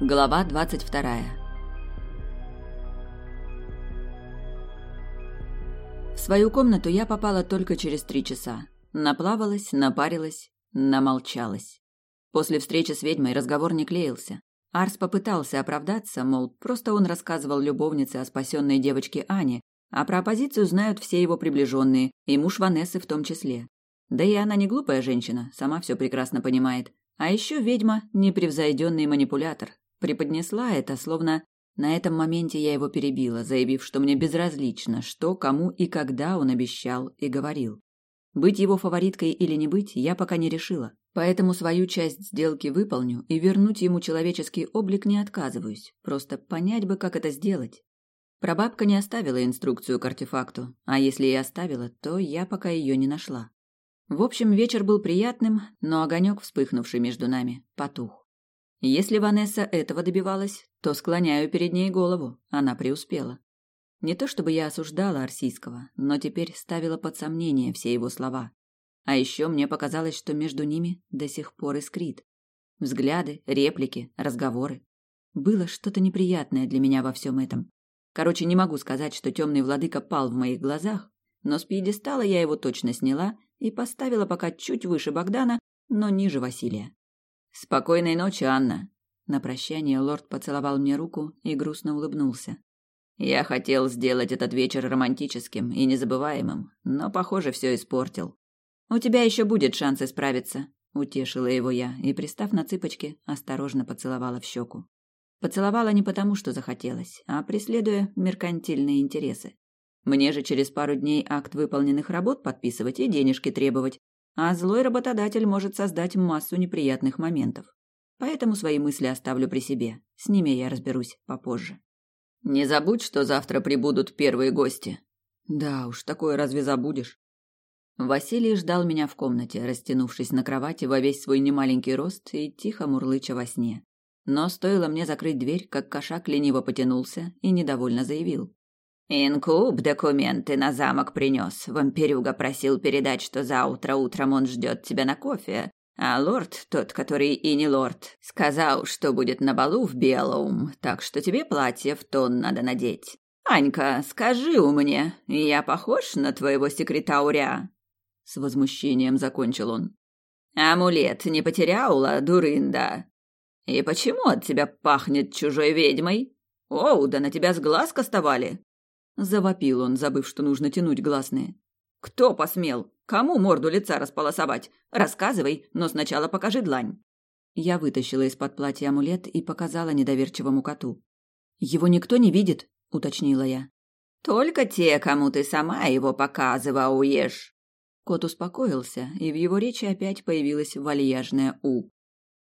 Глава двадцать вторая. В свою комнату я попала только через три часа. Наплавалась, напарилась, намолчалась. После встречи с ведьмой разговор не клеился. Арс попытался оправдаться, мол, просто он рассказывал любовнице о спасенной девочке Ане, а про оппозицию знают все его приближенные, и муж Ванессы в том числе. Да и она не глупая женщина, сама все прекрасно понимает. А еще ведьма – непревзойденный манипулятор, Преподнесла это, словно на этом моменте я его перебила, заявив, что мне безразлично, что, кому и когда он обещал и говорил. Быть его фавориткой или не быть, я пока не решила. Поэтому свою часть сделки выполню и вернуть ему человеческий облик не отказываюсь. Просто понять бы, как это сделать. Прабабка не оставила инструкцию к артефакту, а если и оставила, то я пока ее не нашла. В общем, вечер был приятным, но огонек, вспыхнувший между нами, потух. Если Ванесса этого добивалась, то склоняю перед ней голову, она преуспела. Не то чтобы я осуждала Арсийского, но теперь ставила под сомнение все его слова. А еще мне показалось, что между ними до сих пор искрит. Взгляды, реплики, разговоры. Было что-то неприятное для меня во всем этом. Короче, не могу сказать, что темный владыка пал в моих глазах, но с пьедестала я его точно сняла и поставила пока чуть выше Богдана, но ниже Василия. Спокойной ночи, Анна. На прощание лорд поцеловал мне руку и грустно улыбнулся. Я хотел сделать этот вечер романтическим и незабываемым, но, похоже, все испортил. У тебя еще будет шанс исправиться, утешила его я и, пристав на цыпочки, осторожно поцеловала в щеку. Поцеловала не потому, что захотелось, а преследуя меркантильные интересы. Мне же через пару дней акт выполненных работ подписывать и денежки требовать, а злой работодатель может создать массу неприятных моментов. Поэтому свои мысли оставлю при себе. С ними я разберусь попозже. Не забудь, что завтра прибудут первые гости. Да уж, такое разве забудешь? Василий ждал меня в комнате, растянувшись на кровати во весь свой немаленький рост и тихо мурлыча во сне. Но стоило мне закрыть дверь, как кошак лениво потянулся и недовольно заявил: Инкуб документы на замок принес. Вампирюга просил передать, что завтра утром он ждет тебя на кофе. А лорд, тот, который и не лорд, сказал, что будет на балу в Белоум, так что тебе платье в тон надо надеть. Анька, скажи у мне, я похож на твоего секретаря? С возмущением закончил он. Амулет не потеряла, дурында? И почему от тебя пахнет чужой ведьмой? Оу, да на тебя с глаз кастовали. Завопил он, забыв, что нужно тянуть гласные. «Кто посмел? Кому морду лица располосовать? Рассказывай, но сначала покажи длань». Я вытащила из-под платья амулет и показала недоверчивому коту. «Его никто не видит?» — уточнила я. «Только те, кому ты сама его показываешь». Кот успокоился, и в его речи опять появилась вальяжная «у».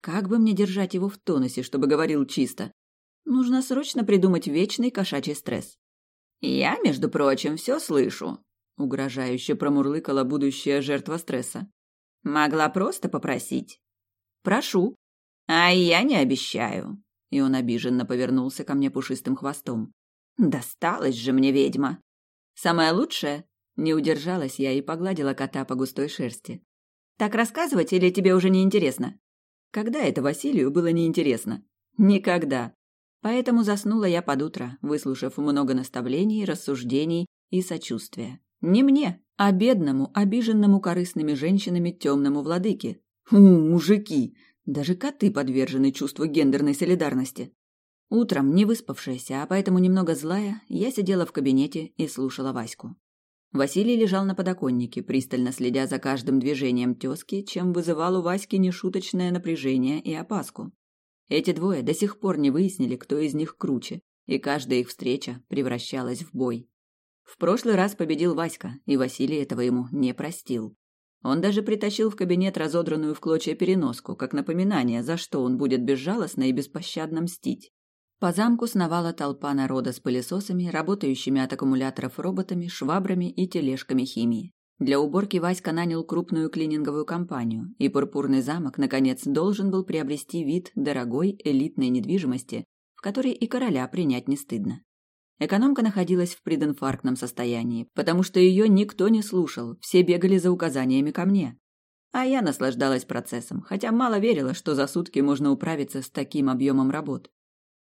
Как бы мне держать его в тонусе, чтобы говорил чисто? Нужно срочно придумать вечный кошачий стресс. «Я, между прочим, все слышу», — угрожающе промурлыкала будущая жертва стресса. «Могла просто попросить». «Прошу». «А я не обещаю». И он обиженно повернулся ко мне пушистым хвостом. «Досталась же мне ведьма». «Самое лучшее?» Не удержалась я и погладила кота по густой шерсти. «Так рассказывать или тебе уже не интересно?» Когда это Василию было неинтересно? Никогда. Поэтому заснула я под утро, выслушав много наставлений, рассуждений и сочувствия. Не мне, а бедному, обиженному корыстными женщинами темному владыке. У, мужики! Даже коты подвержены чувству гендерной солидарности. Утром, не выспавшаяся, а поэтому немного злая, я сидела в кабинете и слушала Ваську. Василий лежал на подоконнике, пристально следя за каждым движением тёзки, чем вызывал у Васьки нешуточное напряжение и опаску. Эти двое до сих пор не выяснили, кто из них круче, и каждая их встреча превращалась в бой. В прошлый раз победил Васька, и Василий этого ему не простил. Он даже притащил в кабинет разодранную в клочья переноску, как напоминание, за что он будет безжалостно и беспощадно мстить. По замку сновала толпа народа с пылесосами, работающими от аккумуляторов роботами, швабрами и тележками химии. Для уборки Васька нанял крупную клининговую компанию, и Пурпурный замок, наконец, должен был приобрести вид дорогой элитной недвижимости, в которой и короля принять не стыдно. Экономка находилась в прединфарктном состоянии, потому что ее никто не слушал, все бегали за указаниями ко мне. А я наслаждалась процессом, хотя мало верила, что за сутки можно управиться с таким объемом работ.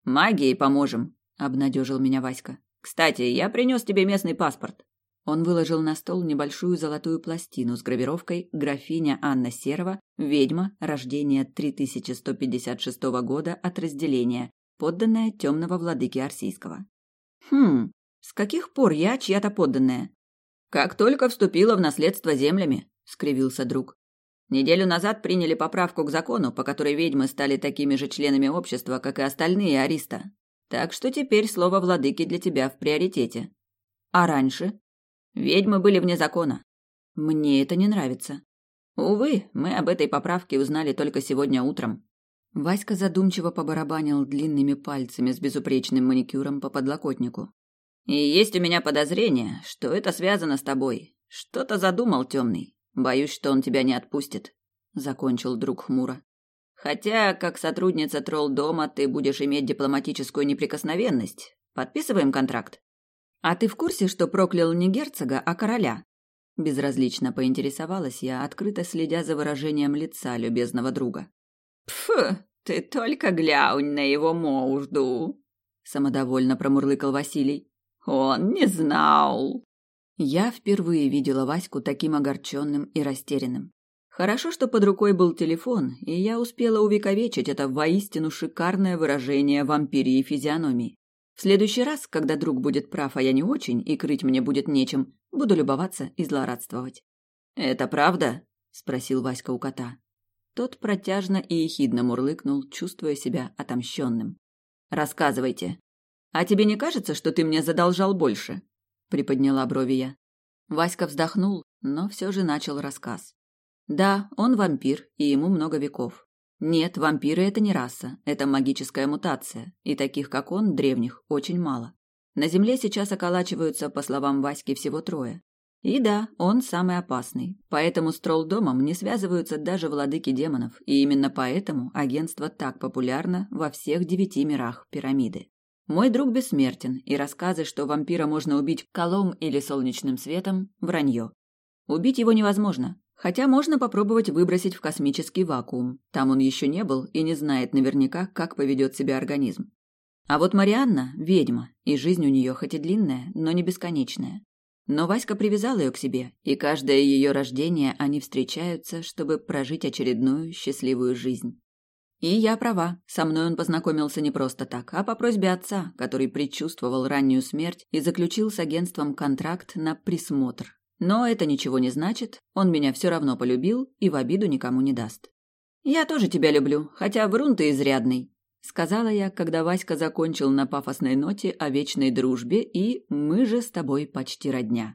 Магией поможем, обнадежил меня Васька. Кстати, я принес тебе местный паспорт. Он выложил на стол небольшую золотую пластину с гравировкой «Графиня Анна Серова, ведьма, рождение 3156 года от разделения, подданная темного владыки Арсийского». «Хм, с каких пор я чья-то подданная?» «Как только вступила в наследство землями», — скривился друг. «Неделю назад приняли поправку к закону, по которой ведьмы стали такими же членами общества, как и остальные ариста. Так что теперь слово владыки для тебя в приоритете. А раньше? Ведьмы были вне закона. Мне это не нравится. Увы, мы об этой поправке узнали только сегодня утром. Васька задумчиво побарабанил длинными пальцами с безупречным маникюром по подлокотнику. И есть у меня подозрение, что это связано с тобой. Что-то задумал темный. Боюсь, что он тебя не отпустит, закончил друг хмуро. Хотя, как сотрудница тролл-дома, ты будешь иметь дипломатическую неприкосновенность. Подписываем контракт. А ты в курсе, что проклял не герцога, а короля? Безразлично поинтересовалась я, открыто следя за выражением лица любезного друга. Пф, ты только глянь на его морду, самодовольно промурлыкал Василий. Он не знал. Я впервые видела Ваську таким огорченным и растерянным. Хорошо, что под рукой был телефон, и я успела увековечить это воистину шикарное выражение вампирии физиономии. В следующий раз, когда друг будет прав, а я не очень, и крыть мне будет нечем, буду любоваться и злорадствовать. «Это правда?» – спросил Васька у кота. Тот протяжно и ехидно мурлыкнул, чувствуя себя отомщенным. «Рассказывайте. А тебе не кажется, что ты мне задолжал больше?» – приподняла брови я. Васька вздохнул, но все же начал рассказ. Да, он вампир, и ему много веков. Нет, вампиры это не раса, это магическая мутация, и таких, как он, древних, очень мало. На Земле сейчас околачиваются, по словам Васьки, всего трое. И да, он самый опасный, поэтому с троллдомом не связываются даже владыки демонов, и именно поэтому агентство так популярно во всех девяти мирах пирамиды. Мой друг бессмертен, и рассказы, что вампира можно убить колом или солнечным светом – вранье. Убить его невозможно, Хотя можно попробовать выбросить в космический вакуум. Там он еще не был и не знает наверняка, как поведет себя организм. А вот Марианна – ведьма, и жизнь у нее хоть и длинная, но не бесконечная. Но Васька привязал ее к себе, и каждое ее рождение они встречаются, чтобы прожить очередную счастливую жизнь. И я права, со мной он познакомился не просто так, а по просьбе отца, который предчувствовал раннюю смерть и заключил с агентством контракт на присмотр, но это ничего не значит, он меня все равно полюбил и в обиду никому не даст. «Я тоже тебя люблю, хотя врун ты изрядный», — сказала я, когда Васька закончил на пафосной ноте о вечной дружбе и «мы же с тобой почти родня».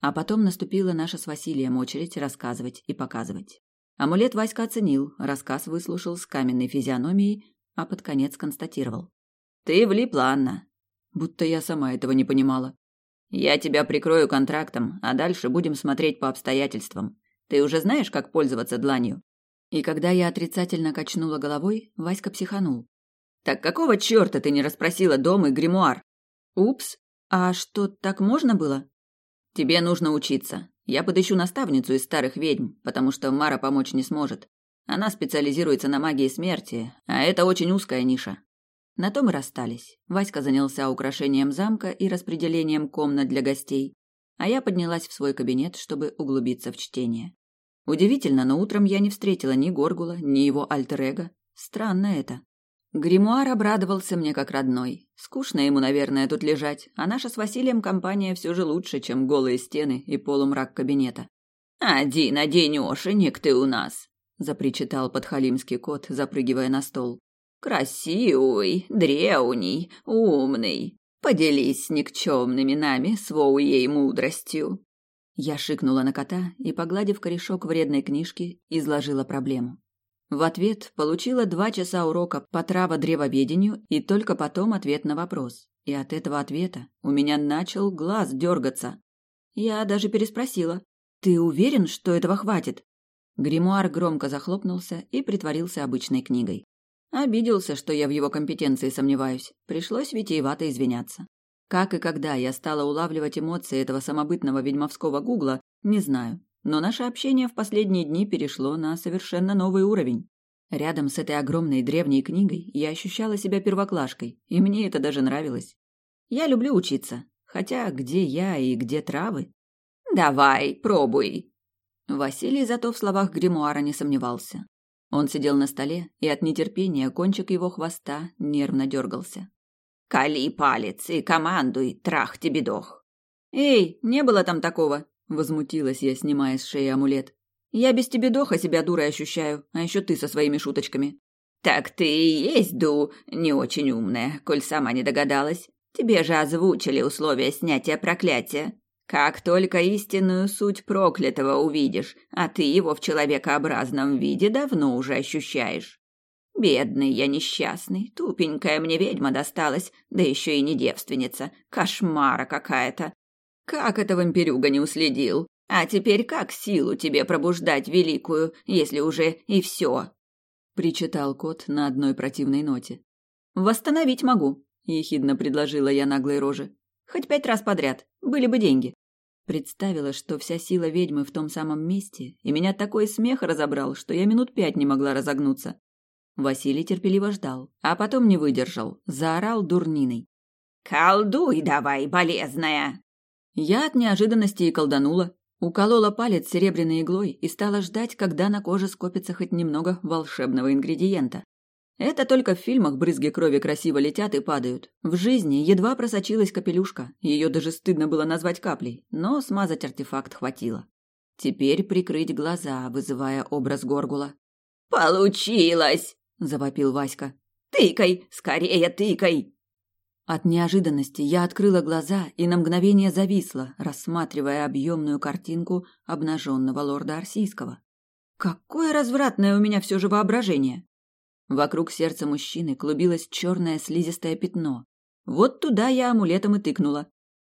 А потом наступила наша с Василием очередь рассказывать и показывать. Амулет Васька оценил, рассказ выслушал с каменной физиономией, а под конец констатировал. «Ты влипла, Анна». Будто я сама этого не понимала. Я тебя прикрою контрактом, а дальше будем смотреть по обстоятельствам. Ты уже знаешь, как пользоваться дланью?» И когда я отрицательно качнула головой, Васька психанул. «Так какого черта ты не расспросила дом и гримуар?» «Упс, а что, так можно было?» «Тебе нужно учиться. Я подыщу наставницу из старых ведьм, потому что Мара помочь не сможет. Она специализируется на магии смерти, а это очень узкая ниша. На том и расстались. Васька занялся украшением замка и распределением комнат для гостей, а я поднялась в свой кабинет, чтобы углубиться в чтение. Удивительно, но утром я не встретила ни Горгула, ни его альтер-эго. Странно это. Гримуар обрадовался мне как родной. Скучно ему, наверное, тут лежать, а наша с Василием компания все же лучше, чем голые стены и полумрак кабинета. «Один оденешенек ты у нас», — запричитал подхалимский кот, запрыгивая на стол. Красивый, древний, умный. Поделись с никчемными нами своей мудростью. Я шикнула на кота и, погладив корешок вредной книжки, изложила проблему. В ответ получила два часа урока по траводревоведению и только потом ответ на вопрос. И от этого ответа у меня начал глаз дергаться. Я даже переспросила. «Ты уверен, что этого хватит?» Гримуар громко захлопнулся и притворился обычной книгой. Обиделся, что я в его компетенции сомневаюсь. Пришлось витиевато извиняться. Как и когда я стала улавливать эмоции этого самобытного ведьмовского гугла, не знаю. Но наше общение в последние дни перешло на совершенно новый уровень. Рядом с этой огромной древней книгой я ощущала себя первоклашкой, и мне это даже нравилось. Я люблю учиться, хотя где я и где травы? Давай, пробуй. Василий зато в словах гримуара не сомневался. Он сидел на столе, и от нетерпения кончик его хвоста нервно дергался. «Кали палец и командуй, трах тебе дох!» «Эй, не было там такого!» — возмутилась я, снимая с шеи амулет. «Я без тебе доха себя дурой ощущаю, а еще ты со своими шуточками». «Так ты и есть, Ду, не очень умная, коль сама не догадалась. Тебе же озвучили условия снятия проклятия. Как только истинную суть проклятого увидишь, а ты его в человекообразном виде давно уже ощущаешь. Бедный я несчастный, тупенькая мне ведьма досталась, да еще и не девственница, кошмара какая-то. Как это вампирюга не уследил? А теперь как силу тебе пробуждать великую, если уже и все? Причитал кот на одной противной ноте. Восстановить могу, ехидно предложила я наглой роже. Хоть пять раз подряд, были бы деньги. Представила, что вся сила ведьмы в том самом месте, и меня такой смех разобрал, что я минут пять не могла разогнуться. Василий терпеливо ждал, а потом не выдержал, заорал дурниной. «Колдуй давай, болезная!» Я от неожиданности и колданула, уколола палец серебряной иглой и стала ждать, когда на коже скопится хоть немного волшебного ингредиента. Это только в фильмах брызги крови красиво летят и падают. В жизни едва просочилась капелюшка, ее даже стыдно было назвать каплей, но смазать артефакт хватило. Теперь прикрыть глаза, вызывая образ горгула. «Получилось!» – завопил Васька. «Тыкай! Скорее тыкай!» От неожиданности я открыла глаза и на мгновение зависла, рассматривая объемную картинку обнаженного лорда Арсийского. Какое развратное у меня все же воображение! Вокруг сердца мужчины клубилось черное слизистое пятно. Вот туда я амулетом и тыкнула.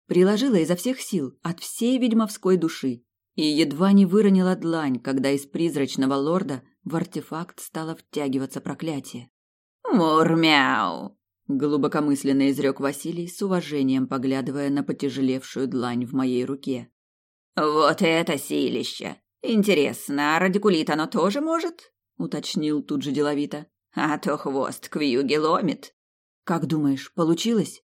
Приложила изо всех сил, от всей ведьмовской души. И едва не выронила длань, когда из призрачного лорда в артефакт стало втягиваться проклятие. «Мурмяу!» — глубокомысленно изрек Василий, с уважением поглядывая на потяжелевшую длань в моей руке. «Вот это силище! Интересно, а радикулит оно тоже может?» — уточнил тут же деловито а то хвост к вьюге ломит. Как думаешь, получилось?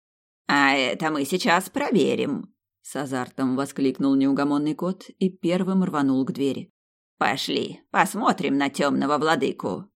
А это мы сейчас проверим. С азартом воскликнул неугомонный кот и первым рванул к двери. Пошли, посмотрим на темного владыку.